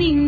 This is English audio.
നിങ്ങ